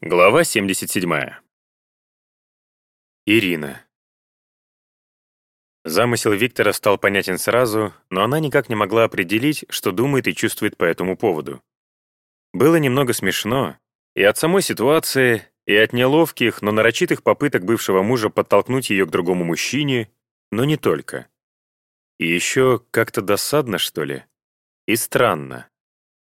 Глава 77. Ирина. Замысел Виктора стал понятен сразу, но она никак не могла определить, что думает и чувствует по этому поводу. Было немного смешно и от самой ситуации, и от неловких, но нарочитых попыток бывшего мужа подтолкнуть ее к другому мужчине, но не только. И еще как-то досадно, что ли? И странно.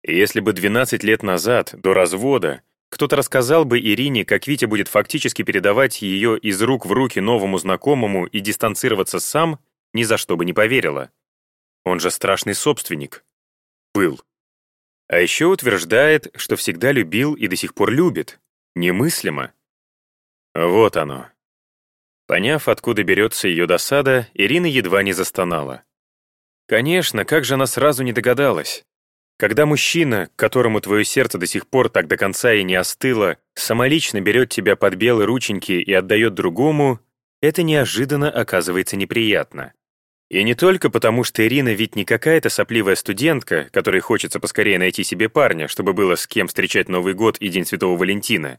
Если бы 12 лет назад, до развода, кто-то рассказал бы Ирине, как Витя будет фактически передавать ее из рук в руки новому знакомому и дистанцироваться сам, ни за что бы не поверила. Он же страшный собственник. Был. А еще утверждает, что всегда любил и до сих пор любит. Немыслимо. Вот оно. Поняв, откуда берется ее досада, Ирина едва не застонала. Конечно, как же она сразу не догадалась. Когда мужчина, которому твое сердце до сих пор так до конца и не остыло, самолично берет тебя под белые рученьки и отдает другому, это неожиданно оказывается неприятно. И не только потому, что Ирина ведь не какая-то сопливая студентка, которой хочется поскорее найти себе парня, чтобы было с кем встречать Новый год и День Святого Валентина,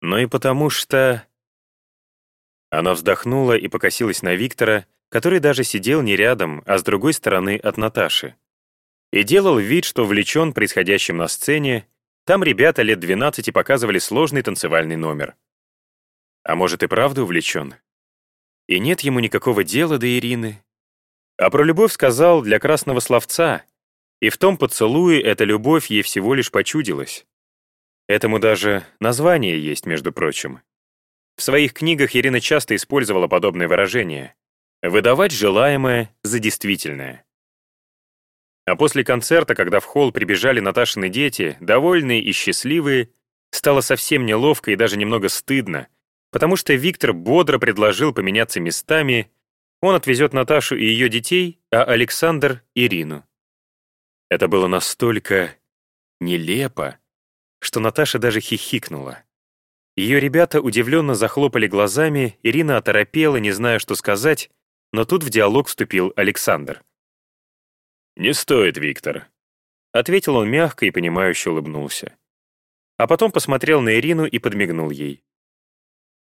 но и потому что... Она вздохнула и покосилась на Виктора, который даже сидел не рядом, а с другой стороны от Наташи и делал вид, что увлечен происходящим на сцене, там ребята лет 12 показывали сложный танцевальный номер. А может и правда увлечен? И нет ему никакого дела до Ирины. А про любовь сказал для красного словца, и в том поцелуе эта любовь ей всего лишь почудилась. Этому даже название есть, между прочим. В своих книгах Ирина часто использовала подобное выражение — выдавать желаемое за действительное. А после концерта, когда в холл прибежали Наташины дети, довольные и счастливые, стало совсем неловко и даже немного стыдно, потому что Виктор бодро предложил поменяться местами, он отвезет Наташу и ее детей, а Александр — Ирину. Это было настолько нелепо, что Наташа даже хихикнула. Ее ребята удивленно захлопали глазами, Ирина оторопела, не зная, что сказать, но тут в диалог вступил Александр. «Не стоит, Виктор», — ответил он мягко и понимающе улыбнулся. А потом посмотрел на Ирину и подмигнул ей.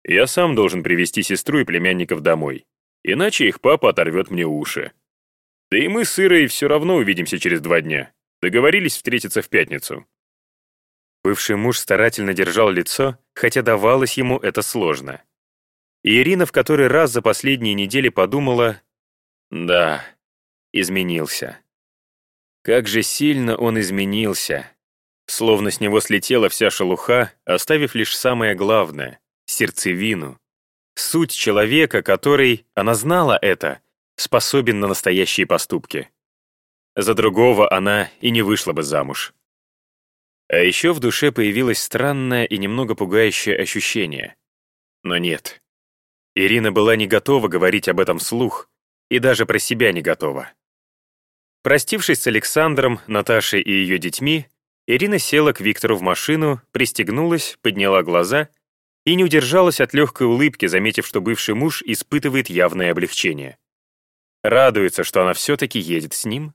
«Я сам должен привести сестру и племянников домой, иначе их папа оторвет мне уши. Да и мы с Ирой все равно увидимся через два дня. Договорились встретиться в пятницу». Бывший муж старательно держал лицо, хотя давалось ему это сложно. И Ирина в который раз за последние недели подумала, «Да, изменился». Как же сильно он изменился. Словно с него слетела вся шелуха, оставив лишь самое главное — сердцевину. Суть человека, который, она знала это, способен на настоящие поступки. За другого она и не вышла бы замуж. А еще в душе появилось странное и немного пугающее ощущение. Но нет. Ирина была не готова говорить об этом вслух, и даже про себя не готова. Простившись с Александром, Наташей и ее детьми, Ирина села к Виктору в машину, пристегнулась, подняла глаза и не удержалась от легкой улыбки, заметив, что бывший муж испытывает явное облегчение. Радуется, что она все-таки едет с ним.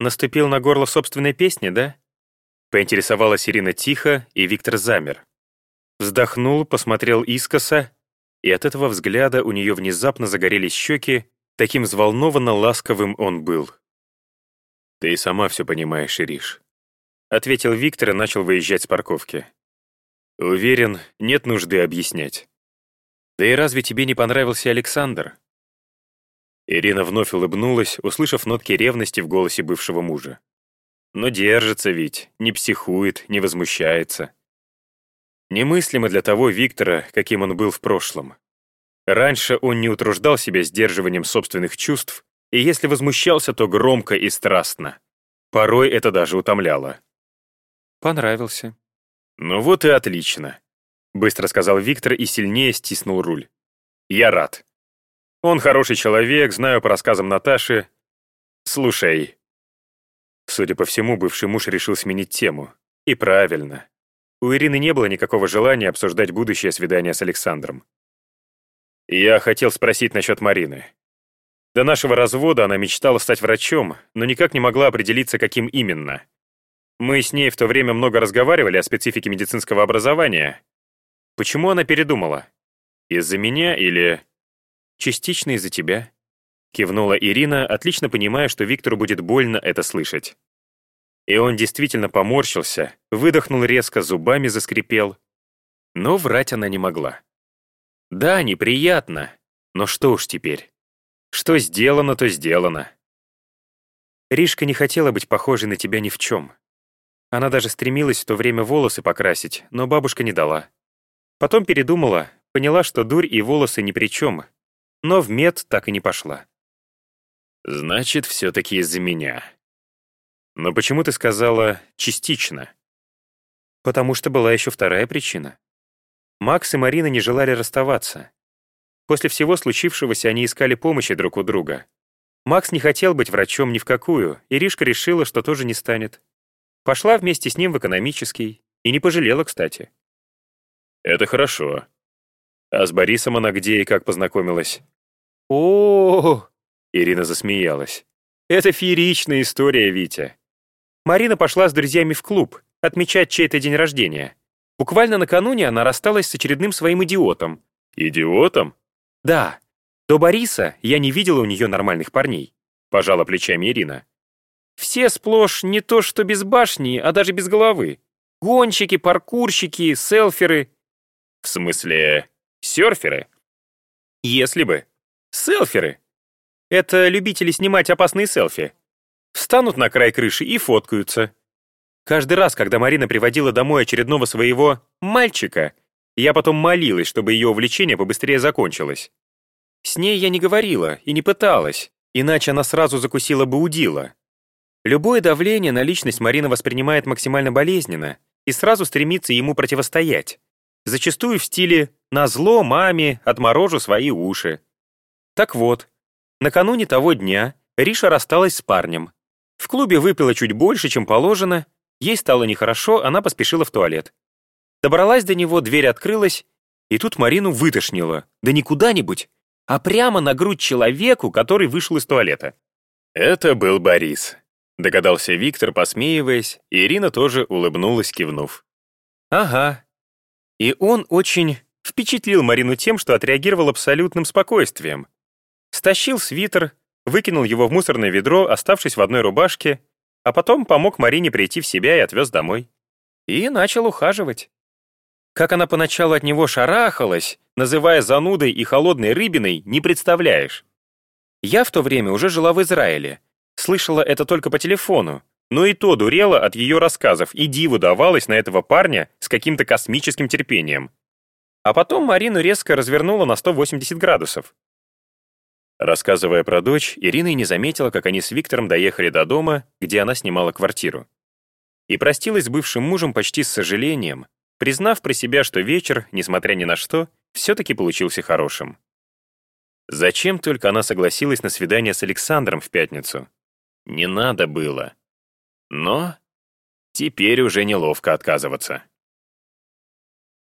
Наступил на горло собственной песни, да? Поинтересовалась Ирина тихо, и Виктор замер. Вздохнул, посмотрел искоса, и от этого взгляда у нее внезапно загорелись щеки, таким взволнованно ласковым он был. «Ты и сама все понимаешь, Ириш», — ответил Виктор и начал выезжать с парковки. «Уверен, нет нужды объяснять. Да и разве тебе не понравился Александр?» Ирина вновь улыбнулась, услышав нотки ревности в голосе бывшего мужа. Но держится ведь, не психует, не возмущается. Немыслимо для того Виктора, каким он был в прошлом. Раньше он не утруждал себя сдерживанием собственных чувств, и если возмущался, то громко и страстно. Порой это даже утомляло. «Понравился». «Ну вот и отлично», — быстро сказал Виктор и сильнее стиснул руль. «Я рад. Он хороший человек, знаю по рассказам Наташи. Слушай». Судя по всему, бывший муж решил сменить тему. И правильно. У Ирины не было никакого желания обсуждать будущее свидание с Александром. «Я хотел спросить насчет Марины. До нашего развода она мечтала стать врачом, но никак не могла определиться, каким именно. Мы с ней в то время много разговаривали о специфике медицинского образования. Почему она передумала? Из-за меня или... Частично из-за тебя. Кивнула Ирина, отлично понимая, что Виктору будет больно это слышать. И он действительно поморщился, выдохнул резко, зубами заскрипел. Но врать она не могла. Да, неприятно, но что уж теперь. Что сделано, то сделано. Ришка не хотела быть похожей на тебя ни в чем. Она даже стремилась в то время волосы покрасить, но бабушка не дала. Потом передумала, поняла, что дурь и волосы ни при чем, но в мед так и не пошла. «Значит, все-таки из-за меня», но почему ты сказала «частично»? Потому что была еще вторая причина. Макс и Марина не желали расставаться. После всего случившегося они искали помощи друг у друга. Макс не хотел быть врачом ни в какую, и Ришка решила, что тоже не станет. Пошла вместе с ним в экономический, и не пожалела, кстати. «Это хорошо. А с Борисом она где и как познакомилась?» О, -о, -о, -о Ирина засмеялась. «Это фееричная история, Витя. Марина пошла с друзьями в клуб отмечать чей-то день рождения. Буквально накануне она рассталась с очередным своим идиотом. Идиотом? Да. До Бориса я не видела у нее нормальных парней. Пожала плечами Ирина. Все сплошь не то что без башни, а даже без головы. Гонщики, паркурщики, селферы. В смысле, серферы? Если бы. Селферы. Это любители снимать опасные селфи встанут на край крыши и фоткаются. Каждый раз, когда Марина приводила домой очередного своего «мальчика», я потом молилась, чтобы ее увлечение побыстрее закончилось. С ней я не говорила и не пыталась, иначе она сразу закусила бы удила. Любое давление на личность Марина воспринимает максимально болезненно и сразу стремится ему противостоять. Зачастую в стиле «назло маме отморожу свои уши». Так вот, накануне того дня Риша рассталась с парнем, в клубе выпила чуть больше, чем положено, ей стало нехорошо, она поспешила в туалет. Добралась до него, дверь открылась, и тут Марину вытошнило. Да не куда-нибудь, а прямо на грудь человеку, который вышел из туалета. Это был Борис, догадался Виктор, посмеиваясь, и Ирина тоже улыбнулась, кивнув. Ага. И он очень впечатлил Марину тем, что отреагировал абсолютным спокойствием. Стащил свитер, выкинул его в мусорное ведро, оставшись в одной рубашке, а потом помог Марине прийти в себя и отвез домой. И начал ухаживать. Как она поначалу от него шарахалась, называя занудой и холодной рыбиной, не представляешь. Я в то время уже жила в Израиле. Слышала это только по телефону, но и то дурела от ее рассказов и диву давалась на этого парня с каким-то космическим терпением. А потом Марину резко развернула на 180 градусов. Рассказывая про дочь, Ирина и не заметила, как они с Виктором доехали до дома, где она снимала квартиру. И простилась с бывшим мужем почти с сожалением, признав про себя, что вечер, несмотря ни на что, все-таки получился хорошим. Зачем только она согласилась на свидание с Александром в пятницу? Не надо было. Но теперь уже неловко отказываться.